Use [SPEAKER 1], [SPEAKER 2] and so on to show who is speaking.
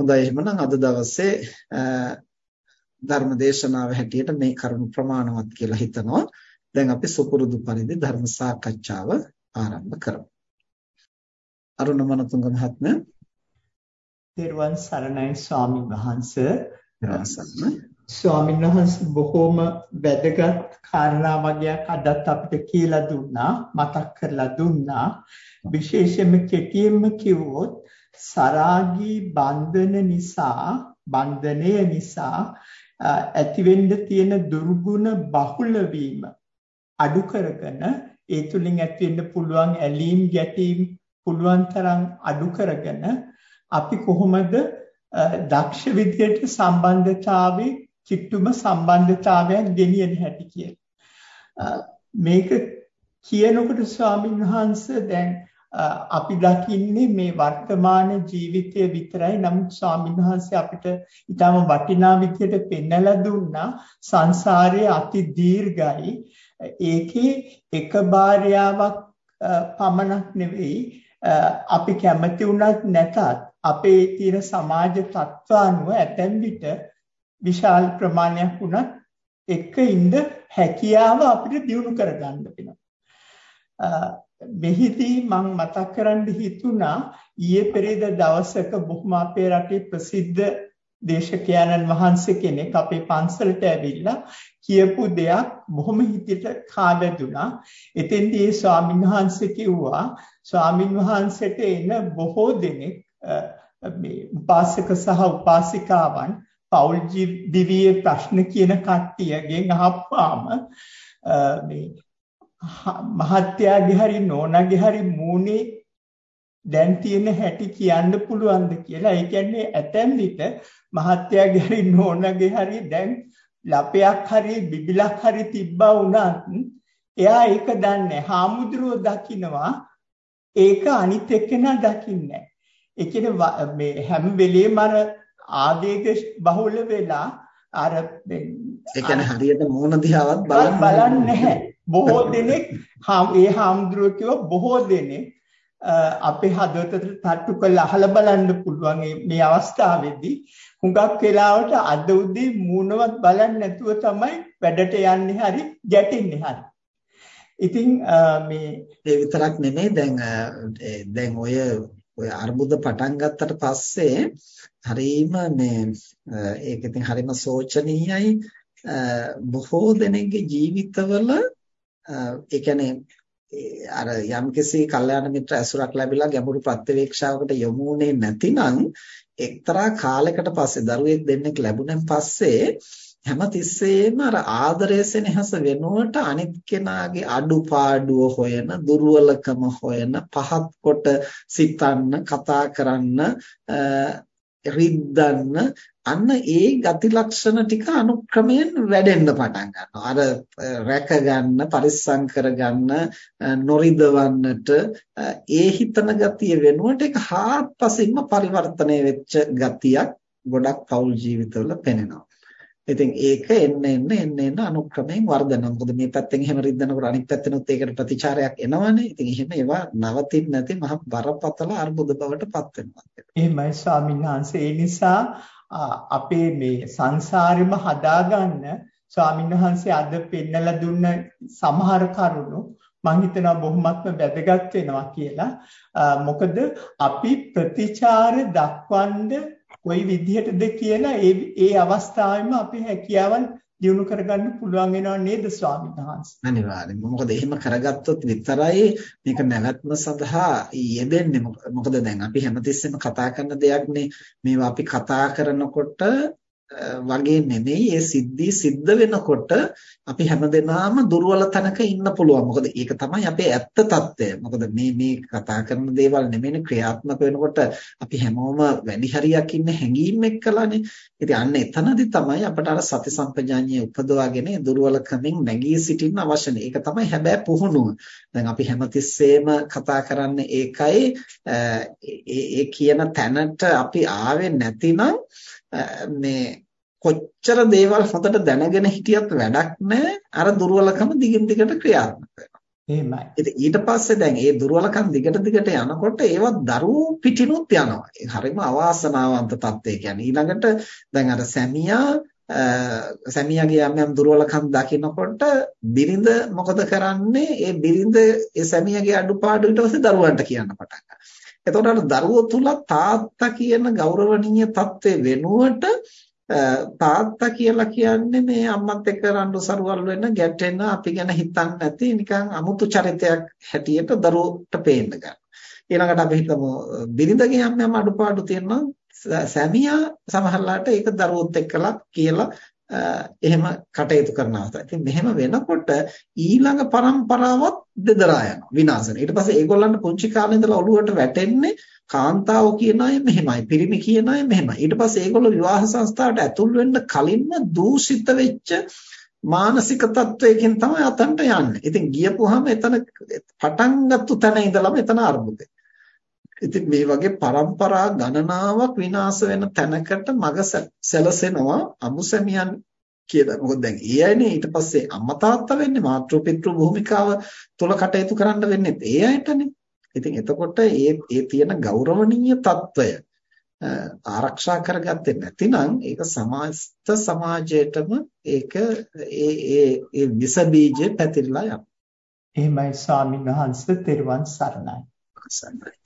[SPEAKER 1] හොඳයි එහෙනම් අද දවසේ ධර්ම දේශනාව හැටියට මේ කරුණු ප්‍රමාණවත් කියලා හිතනවා. දැන් අපි සුපුරුදු පරිදි ධර්ම සාකච්ඡාව ආරම්භ කරමු. අරුණ මනතුංග මහත්මයා
[SPEAKER 2] තෙරුවන් සරණයි ස්වාමීන් වහන්සේ. ස්වාමීන් වහන්සේ බොහෝම වැදගත් කාරණා වගේක් අදත් අපිට කියලා දුන්නා, මතක් කරලා දුන්නා. විශේෂයෙන්ම කෙටියෙන්ම කිව්වොත් සරාගී බන්ධන නිසා බන්ධනය නිසා ඇතිවෙන්න තියෙන දුර්ගුණ බහුල වීම අඩු කරගෙන ඒ තුලින් ඇතිවෙන්න පුළුවන් ඇලීම් ගැටීම් පුළුවන් තරම් අඩු කරගෙන අපි කොහොමද දක්ෂ විදියට සම්බන්ධතාවේ කිට්ටුම සම්බන්ධතාවයක් ගෙනියන හැටි කියලා. මේක කියනකොට ස්වාමීන් වහන්සේ දැන් අපි දකින්නේ මේ වර්තමාන ජීවිතය විතරයි. නමුත් ස්වාමීන් වහන්සේ අපිට ඊටම වටිනා විදියට පෙන්වලා දුන්නා සංසාරයේ අති දීර්ඝයි. ඒකේ එක භාර්යාවක් පමණක් නෙවෙයි. අපි කැමති වුණත් නැතත් අපේ තියෙන සමාජ තත්ත්ව අනුව ඇතැම් විට විශාල ප්‍රමාණයක් වුණත් එක ඉඳ හැකියාව අපිට දියුණු කරගන්න වෙනවා. මෙහිදී මම මතක් කරන්න හිතුණා ඊයේ පෙරේද දවසක බොහොම අපේ රටේ ප්‍රසිද්ධ දේශකයන්න් වහන්සේ කෙනෙක් අපේ පන්සලට ඇවිල්ලා කියපු දෙයක් බොහොම හිතට කාබැදුනා. එතෙන්දී ඒ ස්වාමීන් වහන්සේ කිව්වා ස්වාමීන් වහන්සේට එන බොහෝ දෙනෙක් මේ උපාසක සහ උපාසිකාවන් පෞල් දිවියේ ප්‍රශ්න කියන කට්ටියගෙන් අහපුවාම මේ මහත්යාගේ හරි නෝනාගේ හරි මූණේ දැන් තියෙන හැටි කියන්න පුළුවන්ද කියලා. ඒ කියන්නේ ඇතැම් විට මහත්යාගේ හරි නෝනාගේ හරි දැන් ලපයක් හරි බිබිලක් හරි තිබ්බා වුණත් එයා ඒක දන්නේ හාමුදුරුවෝ දකින්නවා ඒක අනිත් එක්කෙනා දකින්නේ ඒ කියන්නේ මේ හැම වෙලේම අර ආවේග බහුල වෙලා අර
[SPEAKER 1] ඒ කියන්නේ හරියට මූණ දිහාවත්
[SPEAKER 2] බලන්නේ නැහැ බොහෝ දෙනෙක් ඒ හාමුදුරුවෝ කිව්ව බොහෝ දෙනෙක් අපේ හදවතට තට්ටු කරලා අහලා බලන්න පුළුවන් මේ අවස්ථාවේදී හුඟක් වෙලාවට අද උදේ මූණවත් බලන්නේ නැතුව තමයි වැඩට යන්නේ හරි ගැටෙන්නේ හරි. ඉතින් මේ
[SPEAKER 1] ඒ විතරක් නෙමෙයි දැන් දැන් ඔය ඔය අර්බුද පටන් ගත්තට පස්සේ හරීම මේ ඒක ඉතින් හරීම සෝචනීයයි බොහෝ දෙනෙක්ගේ ජීවිතවල ඒ කියන්නේ අර යම්කිසි කල්යාණ මිත්‍ර ඇසුරක් ලැබිලා ගැඹුරු ප්‍රත්‍යවේක්ෂාවකට යොමු වුණේ නැතිනම් එක්තරා කාලයකට පස්සේ දරුවෙක් දෙන්නෙක් ලැබුණෙන් පස්සේ හැම තිස්සෙම අර ආදරය සෙනෙහස වෙනුවට අනිත් කෙනාගේ අඩුපාඩුව හොයන දුර්වලකම හොයන පහත් කොට සිතන්න කතා කරන්න රිද්දන්න අන්න ඒ ගති ලක්ෂණ ටික අනුක්‍රමයෙන් වැඩෙන්න පටන් ගන්නවා. අර රැක ගන්න, පරිස්සම් කරගන්න, නොරිදවන්නට ඒ හිතන ගතිය වෙනුවට ඒක හාත්පසින්ම පරිවර්තනය වෙච්ච ගතියක් ගොඩක් පෞල් ජීවිතවල පෙනෙනවා. ඉතින් ඒක එන්න එන්න එන්න එන්න අනුක්‍රමයෙන් වර්ධනය. මොකද මේ පැත්තෙන් එහෙම රිද්දනකොට අනිත් පැත්තෙනුත් ඒකට ප්‍රතිචාරයක් එනවනේ. ඉතින් එහෙම ඒවා නවතින්නේ නැති මහ බරපතල අර්බුද බවට පත් වෙනවා.
[SPEAKER 2] එහෙමයි ස්වාමීන් වහන්සේ. ඒ නිසා අපේ මේ සංසාරෙම හදාගන්න ස්වාමීන් වහන්සේ අද පෙන්නලා දුන්න සමහර කරුණු මම හිතනවා බොහොමත්ම වැදගත් වෙනවා කියලා. මොකද අපි ප්‍රතිචාර දක්වන්නේ කොයි විදිහටද කියලා ඒ ඒ අවස්ථාවෙම අපි හැකියාවන් දිනු කරගන්න පුළුවන් වෙනව නේද ස්වාමීන් වහන්සේ?
[SPEAKER 1] අනිවාර්යෙන්ම මොකද එහෙම කරගත්තොත් විතරයි මේක නැවැත්ම සඳහා යෙදෙන්නේ. මොකද දැන් අපි හැමතිස්සෙම කතා කරන දෙයක්නේ. මේවා අපි කතා කරනකොට වගේ නෙමෙයි ඒ සිද්ධි සිද්ධ වෙනකොට අපි හැමදෙනාම දුර්වල තැනක ඉන්න පුළුවන්. මොකද ඒක තමයි අපේ ඇත්ත తত্ত্বය. මොකද මේ මේ කතා කරන දේවල් නෙමෙයිනේ ක්‍රියාත්මක වෙනකොට අපි හැමෝම වැඩි හරියක් ඉන්න හැඟීම් එක්කලානේ. ඉතින් අන්න එතනදි තමයි අපට අර සති සම්පජාඤ්ඤය උපදවාගෙන දුර්වලකමින් නැගී සිටින්න අවශ්‍ය ඒක තමයි හැබැයි පුහුණුව. දැන් අපි හැමතිස්සෙම කතා කරන්නේ ඒකයි ඒ කියන තැනට අපි ආවේ නැතිනම් මේ කොච්චර දේවල් හොඳට දැනගෙන හිටියත් වැඩක් නැහැ අර දුර්වලකම දිගින් දිගට ක්‍රියාත්මක
[SPEAKER 2] එහෙමයි.
[SPEAKER 1] ඉතින් ඊට පස්සේ දැන් ඒ දුර්වලකම් දිගට දිගට යනකොට ඒවත් දරුවෝ පිටිනුත් යනවා. හරිම අවාසනාවන්ත තත්ත්වය කියන්නේ. ඊළඟට දැන් අර සැමියා සැමියාගේ යම් යම් දුර්වලකම් දකිනකොට බිරිඳ මොකද කරන්නේ? ඒ බිරිඳ ඒ සැමියාගේ අඩුපාඩු ඊට පස්සේ දරුවන්ට කියන්න පටන් ගන්නවා. එතකොට අර දරුවෝ තුල තාත්තා කියන ගෞරවණීය தත්ත්වය වෙනුවට තාත්තා කියලා කියන්නේ මේ අම්මත් එක්ක රණ්ඩු සරුවල් වෙන ගැටෙන අපි ගැන හිතන්නේ නැති නිකන් අමුතු චරිතයක් හැටියට දරුවට පේන්න ගන්න. ඊළඟට අපි හිතමු බිරිඳගේ යම් යම් අඩුපාඩු තියෙනවා සැමියා සමහරලාට ඒක දරුවොත් එක්කලා කියලා එහෙම කටයුතු කරනවා. ඉතින් මෙහෙම වෙනකොට ඊළඟ પરම්පරාවත් දෙදරා යනවා විනාශ වෙනවා. ඊට පස්සේ ඒගොල්ලන්ට පුංචි කාලේ ඉඳලා ඔළුවට වැටෙන්නේ කාන්තාව කියන අය මෙහෙමයි, පිරිමි කියන අය මෙහෙමයි. ඊට පස්සේ ඒගොල්ලෝ විවාහ සංස්ථාවට ඇතුල් වෙන්න කලින්ම දූෂිත වෙච්ච මානසික තත්වයකින් තමයි අතන්ට යන්නේ. ඉතින් ගියපුවාම එතන පටන් ගත්ත තැන ඉඳලම එතන අර්බුදේ. ඉතින් මේ වගේ પરම්පරා ගණනාවක් විනාශ වෙන තැනකට මග සැලසෙනවා අමුසැමියන් කියලා. මොකද දැන් ඒ අයනේ ඊට පස්සේ අම්මා තාත්තා වෙන්නේ මාතෘ පිතෘ භූමිකාව තුල කටයුතු කරන්න වෙන්නේ ඒ අයටනේ. ඉතින් එතකොට ඒ ඒ තියෙන ගෞරවණීය తত্ত্বය ආරක්ෂා කරගත්තේ නැතිනම් ඒක සමාජස්ත සමාජයටම ඒක ඒ ඒ ඒ විස බීජ පැතිරලා යනවා.
[SPEAKER 2] එහෙමයි ස්වාමීන් වහන්සේ තෙරුවන් සරණයි.
[SPEAKER 1] සරණයි.